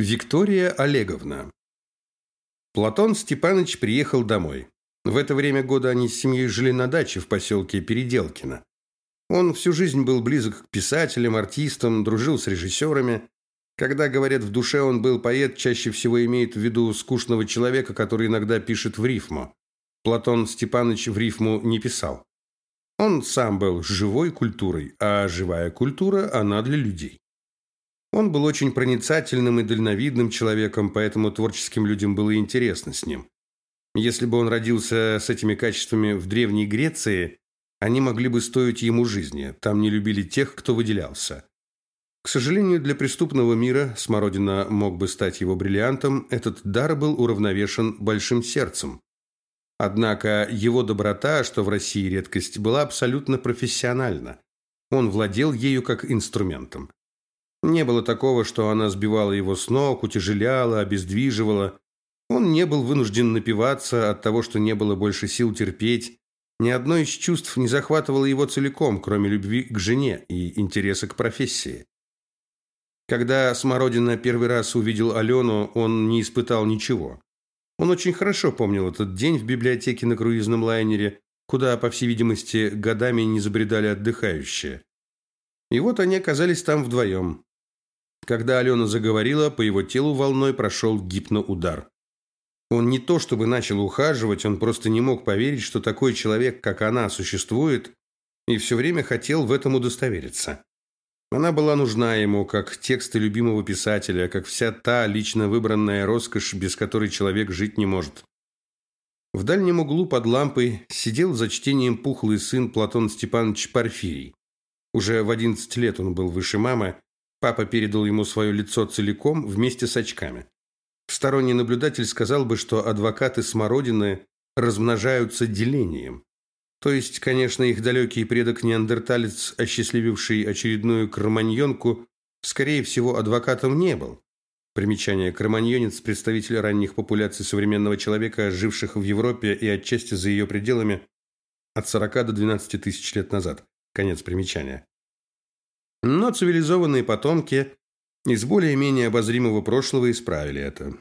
Виктория Олеговна. Платон Степанович приехал домой. В это время года они с семьей жили на даче в поселке Переделкино. Он всю жизнь был близок к писателям, артистам, дружил с режиссерами. Когда говорят в душе он был поэт, чаще всего имеют в виду скучного человека, который иногда пишет в рифму. Платон Степанович в рифму не писал. Он сам был живой культурой, а живая культура она для людей. Он был очень проницательным и дальновидным человеком, поэтому творческим людям было интересно с ним. Если бы он родился с этими качествами в Древней Греции, они могли бы стоить ему жизни. Там не любили тех, кто выделялся. К сожалению, для преступного мира Смородина мог бы стать его бриллиантом, этот дар был уравновешен большим сердцем. Однако его доброта, что в России редкость, была абсолютно профессиональна. Он владел ею как инструментом. Не было такого, что она сбивала его с ног, утяжеляла, обездвиживала. Он не был вынужден напиваться от того, что не было больше сил терпеть. Ни одно из чувств не захватывало его целиком, кроме любви к жене и интереса к профессии. Когда Смородина первый раз увидел Алену, он не испытал ничего. Он очень хорошо помнил этот день в библиотеке на круизном лайнере, куда, по всей видимости, годами не забредали отдыхающие. И вот они оказались там вдвоем. Когда Алена заговорила, по его телу волной прошел гипноудар. Он не то чтобы начал ухаживать, он просто не мог поверить, что такой человек, как она, существует, и все время хотел в этом удостовериться. Она была нужна ему, как тексты любимого писателя, как вся та лично выбранная роскошь, без которой человек жить не может. В дальнем углу под лампой сидел за чтением пухлый сын Платон Степанович Порфирий. Уже в 11 лет он был выше мамы, Папа передал ему свое лицо целиком вместе с очками. Сторонний наблюдатель сказал бы, что адвокаты Смородины размножаются делением. То есть, конечно, их далекий предок-неандерталец, осчастлививший очередную кроманьонку, скорее всего, адвокатом не был. Примечание. Кроманьонец – представитель ранних популяций современного человека, живших в Европе и отчасти за ее пределами от 40 до 12 тысяч лет назад. Конец примечания. Но цивилизованные потомки из более-менее обозримого прошлого исправили это.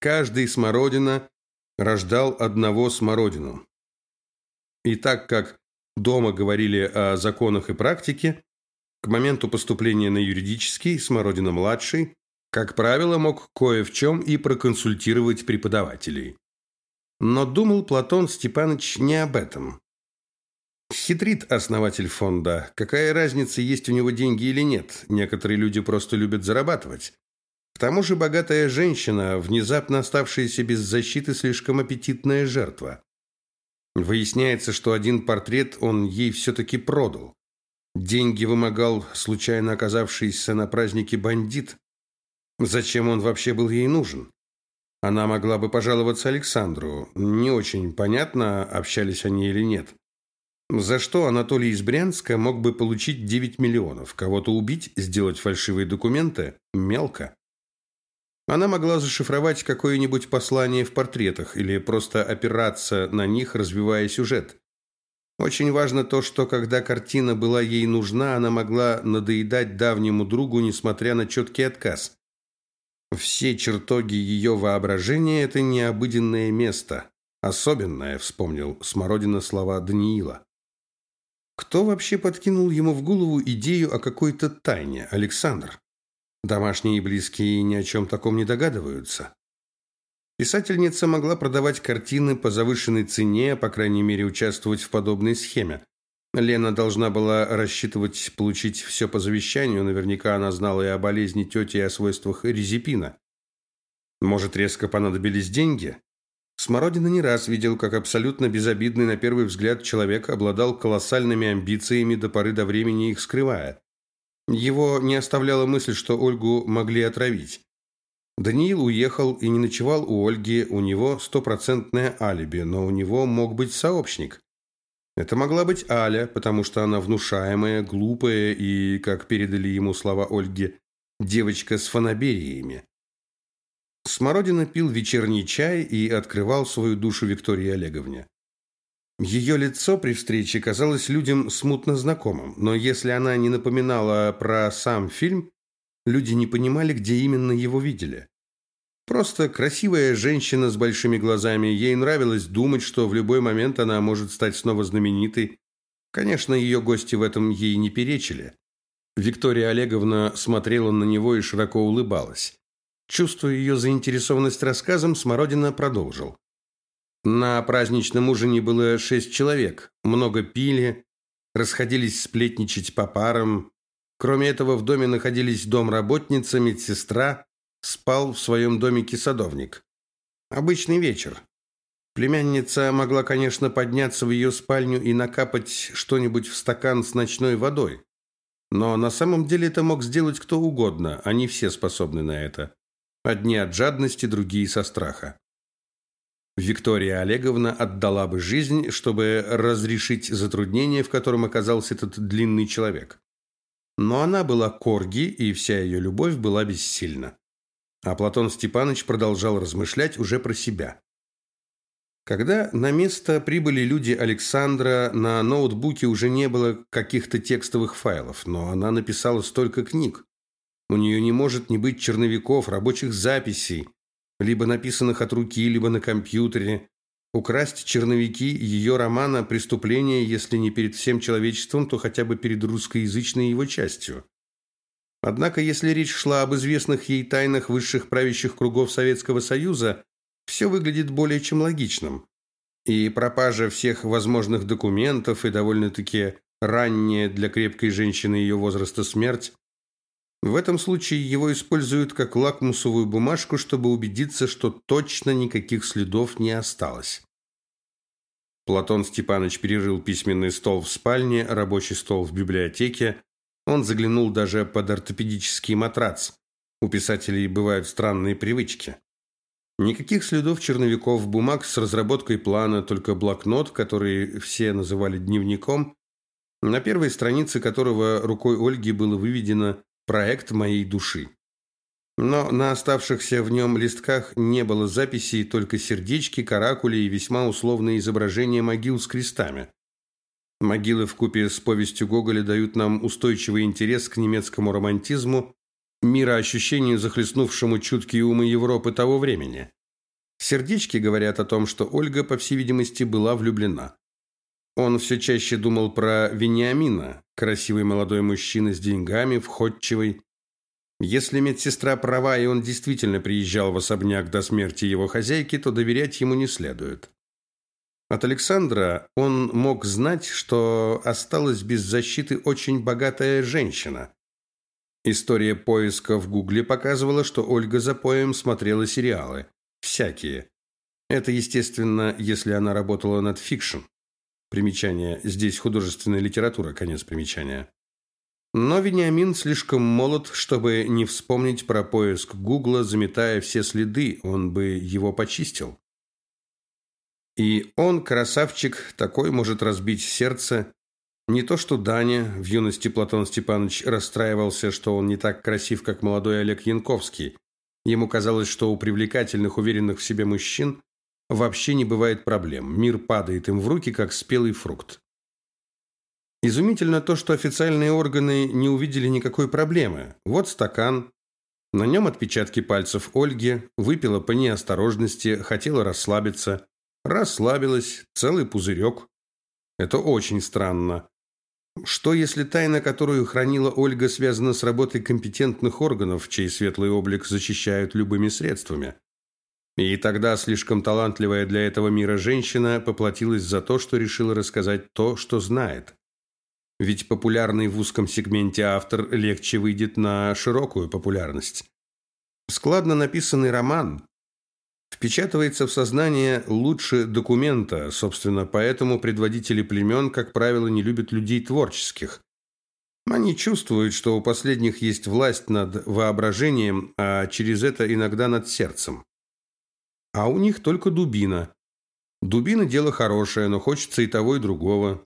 Каждый смородина рождал одного смородину. И так как дома говорили о законах и практике, к моменту поступления на юридический Смородина-младший, как правило, мог кое в чем и проконсультировать преподавателей. Но думал Платон Степанович не об этом. Хитрит основатель фонда. Какая разница, есть у него деньги или нет? Некоторые люди просто любят зарабатывать. К тому же богатая женщина, внезапно оставшаяся без защиты, слишком аппетитная жертва. Выясняется, что один портрет он ей все-таки продал. Деньги вымогал случайно оказавшийся на празднике бандит. Зачем он вообще был ей нужен? Она могла бы пожаловаться Александру. Не очень понятно, общались они или нет. За что Анатолий из Брянска мог бы получить 9 миллионов? Кого-то убить, сделать фальшивые документы? Мелко. Она могла зашифровать какое-нибудь послание в портретах или просто опираться на них, развивая сюжет. Очень важно то, что когда картина была ей нужна, она могла надоедать давнему другу, несмотря на четкий отказ. Все чертоги ее воображения – это необыденное место. Особенное, вспомнил Смородина слова Даниила. Кто вообще подкинул ему в голову идею о какой-то тайне, Александр? Домашние и близкие ни о чем таком не догадываются. Писательница могла продавать картины по завышенной цене, по крайней мере, участвовать в подобной схеме. Лена должна была рассчитывать получить все по завещанию, наверняка она знала и о болезни тети, и о свойствах резепина. Может, резко понадобились деньги? Смородина не раз видел, как абсолютно безобидный на первый взгляд человек обладал колоссальными амбициями до поры до времени их скрывая. Его не оставляла мысль, что Ольгу могли отравить. Даниил уехал и не ночевал у Ольги, у него стопроцентное алиби, но у него мог быть сообщник. Это могла быть Аля, потому что она внушаемая, глупая и, как передали ему слова Ольги, девочка с фанабериями. Смородина пил вечерний чай и открывал свою душу Виктории Олеговне. Ее лицо при встрече казалось людям смутно знакомым, но если она не напоминала про сам фильм, люди не понимали, где именно его видели. Просто красивая женщина с большими глазами, ей нравилось думать, что в любой момент она может стать снова знаменитой. Конечно, ее гости в этом ей не перечили. Виктория Олеговна смотрела на него и широко улыбалась. Чувствуя ее заинтересованность рассказом, Смородина продолжил. На праздничном ужине было шесть человек. Много пили, расходились сплетничать по парам. Кроме этого, в доме находились домработница, медсестра, спал в своем домике садовник. Обычный вечер. Племянница могла, конечно, подняться в ее спальню и накапать что-нибудь в стакан с ночной водой. Но на самом деле это мог сделать кто угодно, они все способны на это. Одни от жадности, другие со страха. Виктория Олеговна отдала бы жизнь, чтобы разрешить затруднение, в котором оказался этот длинный человек. Но она была корги, и вся ее любовь была бессильна. А Платон Степанович продолжал размышлять уже про себя. Когда на место прибыли люди Александра, на ноутбуке уже не было каких-то текстовых файлов, но она написала столько книг. У нее не может не быть черновиков, рабочих записей, либо написанных от руки, либо на компьютере. Украсть черновики ее романа «Преступление», если не перед всем человечеством, то хотя бы перед русскоязычной его частью. Однако, если речь шла об известных ей тайнах высших правящих кругов Советского Союза, все выглядит более чем логичным. И пропажа всех возможных документов, и довольно-таки ранняя для крепкой женщины ее возраста смерть. В этом случае его используют как лакмусовую бумажку, чтобы убедиться, что точно никаких следов не осталось. Платон Степанович перерыл письменный стол в спальне, рабочий стол в библиотеке, он заглянул даже под ортопедический матрац. У писателей бывают странные привычки. Никаких следов черновиков, бумаг с разработкой плана, только блокнот, который все называли дневником, на первой странице которого рукой Ольги было выведено «Проект моей души». Но на оставшихся в нем листках не было записей, только сердечки, каракули и весьма условные изображения могил с крестами. Могилы в купе с повестью Гоголя дают нам устойчивый интерес к немецкому романтизму, мироощущению, захлестнувшему чуткие умы Европы того времени. Сердечки говорят о том, что Ольга, по всей видимости, была влюблена. Он все чаще думал про Вениамина, красивый молодой мужчина с деньгами, входчивый. Если медсестра права, и он действительно приезжал в особняк до смерти его хозяйки, то доверять ему не следует. От Александра он мог знать, что осталась без защиты очень богатая женщина. История поиска в Гугле показывала, что Ольга запоем смотрела сериалы. Всякие. Это, естественно, если она работала над fiction. Примечание. Здесь художественная литература, конец примечания. Но Вениамин слишком молод, чтобы не вспомнить про поиск Гугла, заметая все следы, он бы его почистил. И он, красавчик, такой может разбить сердце. Не то что Даня, в юности Платон Степанович расстраивался, что он не так красив, как молодой Олег Янковский. Ему казалось, что у привлекательных, уверенных в себе мужчин вообще не бывает проблем. Мир падает им в руки, как спелый фрукт. Изумительно то, что официальные органы не увидели никакой проблемы. Вот стакан. На нем отпечатки пальцев Ольги. Выпила по неосторожности, хотела расслабиться. Расслабилась, целый пузырек. Это очень странно. Что, если тайна, которую хранила Ольга, связана с работой компетентных органов, чей светлый облик защищают любыми средствами? И тогда слишком талантливая для этого мира женщина поплатилась за то, что решила рассказать то, что знает. Ведь популярный в узком сегменте автор легче выйдет на широкую популярность. Складно написанный роман, впечатывается в сознание лучше документа, собственно, поэтому предводители племен, как правило, не любят людей творческих. Они чувствуют, что у последних есть власть над воображением, а через это иногда над сердцем. А у них только дубина. Дубина – дело хорошее, но хочется и того, и другого.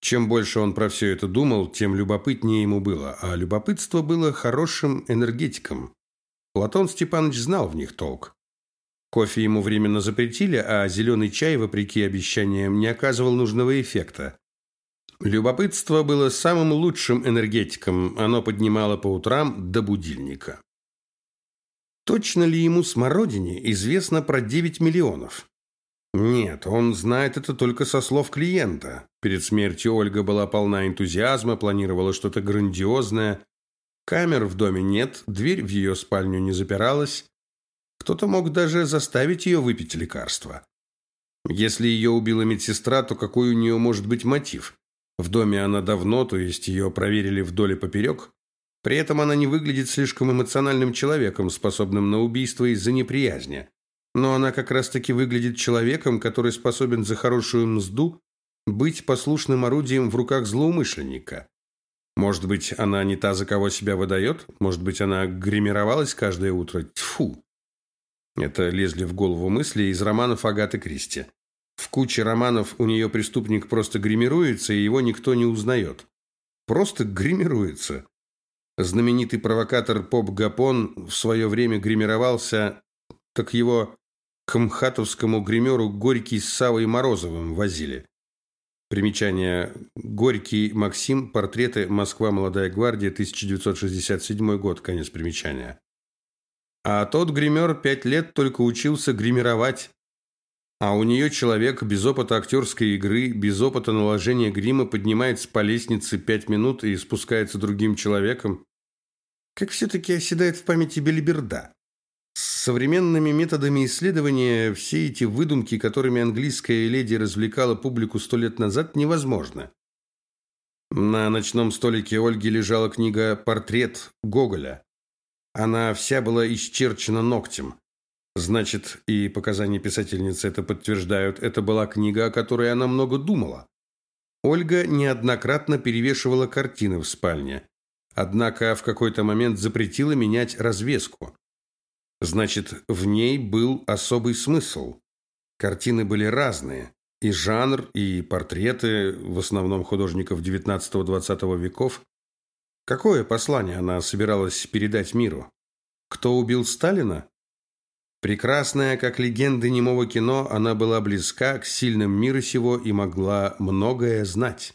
Чем больше он про все это думал, тем любопытнее ему было, а любопытство было хорошим энергетиком. Платон Степанович знал в них толк. Кофе ему временно запретили, а зеленый чай, вопреки обещаниям, не оказывал нужного эффекта. Любопытство было самым лучшим энергетиком, оно поднимало по утрам до будильника. Точно ли ему смородине известно про 9 миллионов? Нет, он знает это только со слов клиента. Перед смертью Ольга была полна энтузиазма, планировала что-то грандиозное. Камер в доме нет, дверь в ее спальню не запиралась. Кто-то мог даже заставить ее выпить лекарство. Если ее убила медсестра, то какой у нее может быть мотив? В доме она давно, то есть ее проверили вдоль и поперек. При этом она не выглядит слишком эмоциональным человеком, способным на убийство из-за неприязни. Но она как раз-таки выглядит человеком, который способен за хорошую мзду быть послушным орудием в руках злоумышленника. Может быть, она не та, за кого себя выдает? Может быть, она гримировалась каждое утро? Тьфу! Это лезли в голову мысли из романов Агаты Кристи. В куче романов у нее преступник просто гримируется, и его никто не узнает. Просто гримируется. Знаменитый провокатор Поп Гапон в свое время гримировался, так его к мхатовскому гримеру Горький с Савой Морозовым возили. Примечание. Горький Максим. Портреты. Москва. Молодая гвардия. 1967 год. Конец примечания. А тот гример пять лет только учился гримировать. А у нее человек без опыта актерской игры, без опыта наложения грима поднимается по лестнице пять минут и спускается другим человеком. Как все-таки оседает в памяти Белиберда. С современными методами исследования все эти выдумки, которыми английская леди развлекала публику сто лет назад, невозможно. На ночном столике Ольги лежала книга «Портрет Гоголя». Она вся была исчерчена ногтем. Значит, и показания писательницы это подтверждают. Это была книга, о которой она много думала. Ольга неоднократно перевешивала картины в спальне. Однако в какой-то момент запретила менять развеску. Значит, в ней был особый смысл. Картины были разные. И жанр, и портреты, в основном художников XIX-XX веков. Какое послание она собиралась передать миру? Кто убил Сталина? Прекрасная, как легенды немого кино, она была близка к сильным мира сего и могла многое знать.